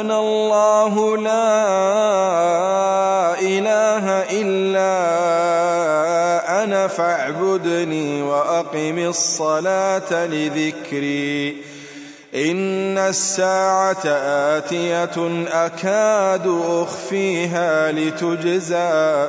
أنا الله لا إله إلا أنا فاعبدني وأقم الصلاة لذكري. إن الساعة آتية أكاد أخفيها لتجزى.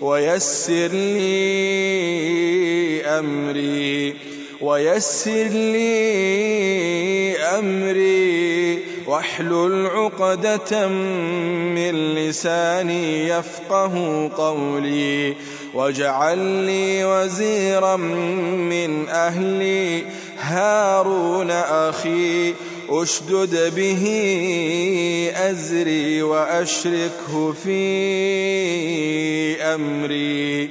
ويسر لي أمري ويسر لي أمري واحلل عقدة من لساني يفقه قولي واجعل لي وزيرا من أهلي هارون أخي أشدد به أزري وأشركه في أمري.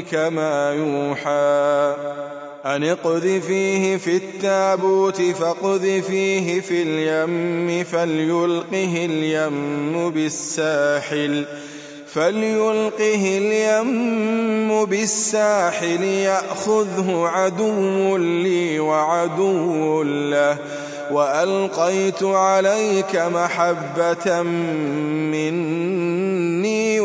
ما يوحى. أن اقذفيه في التابوت فاقذفيه في اليم فليلقه اليم بالساحل. فليلقه اليم بالساحل يأخذه عدو لي وعدو له. وألقيت عليك محبة مني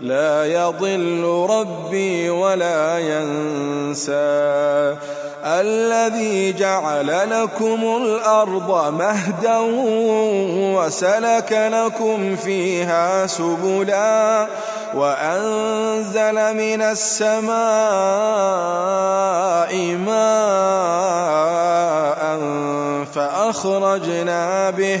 لا يضل ربي ولا ينسى. الذي جعل لكم الأرض مهدا وسلك لكم فيها سبلا. وأنزل من السماء ماء فأخرجنا به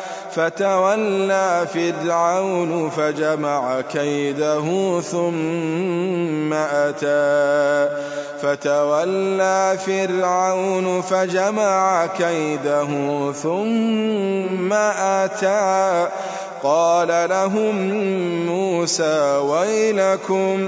فتولى فرعون فجمع كيده ثم أتى. فتولى فرعون فجمع كيده ثم أتى. قال لهم موسى ويلكم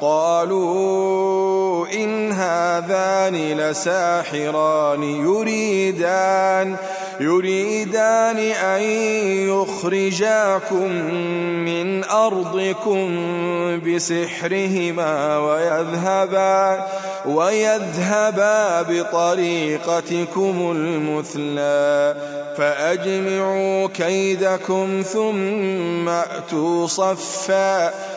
قالوا إن هذان لساحران يريدان يريدان أن يخرجاكم من أرضكم بسحرهما ويذهبا ويذهبا بطريقتكم المثلى فأجمعوا كيدكم ثم أتوا صفا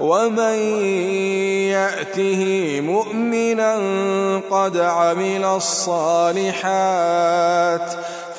ومن يأته مؤمنا قد عمل الصالحات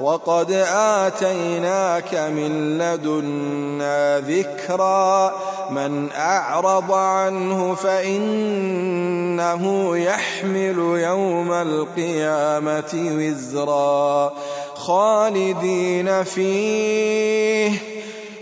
وقد آتيناك من لدنا ذكرا. من أعرض عنه فإنه يحمل يوم القيامة وزرا. خالدين فيه.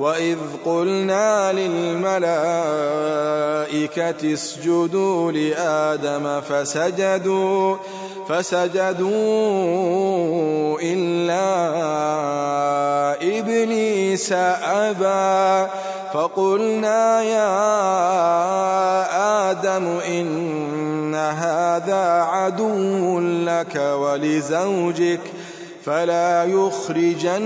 وإذ قلنا للملائكة اسجدوا لآدم فسجدوا فسجدوا إلا إبليس أبى. فقلنا يا آدم إن هذا عدو لك ولزوجك فلا يخرجنكما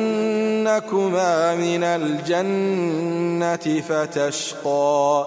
من الجنة فتشقى.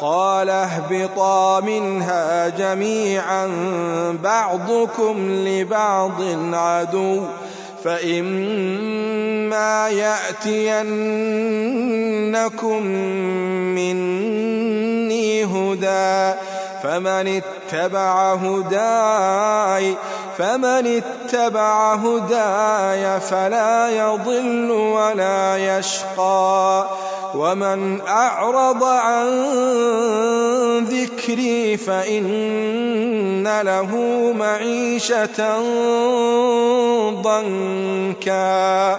قال اهبطا منها جميعا بعضكم لبعض عدو فإما يأتينكم مني هدى. فمن اتبع هداي فمن اتبع هداي فلا يضل ولا يشقى. ومن أعرض عن ذكري فإن له معيشة ضنكا.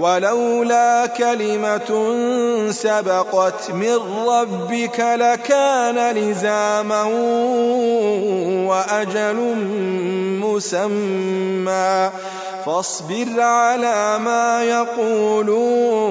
ولولا كلمة سبقت من ربك لكان لزاما وأجل مسمى. فاصبر على ما يقولون.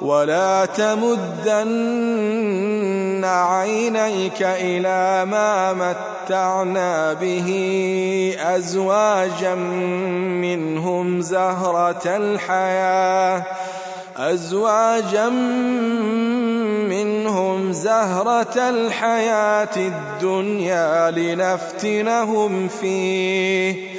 ولا تمدن عينيك إلى ما متعنا به أزواجا منهم زهرة الحياة أزواجا منهم زهرة الحياة الدنيا لنفتنهم فيه.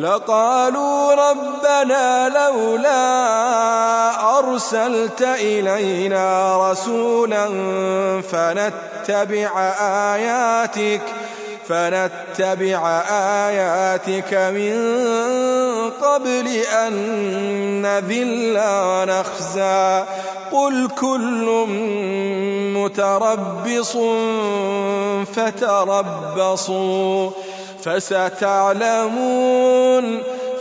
لقالوا ربنا لولا أرسلت إلينا رسولا فنتبع آياتك فنتبع آياتك من قبل أن نذل ونخزى. قل كل متربص فتربصوا. فستعلمون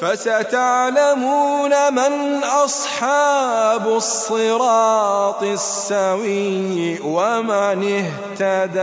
فستعلمون من أصحاب الصراط السوي ومن اهتدى.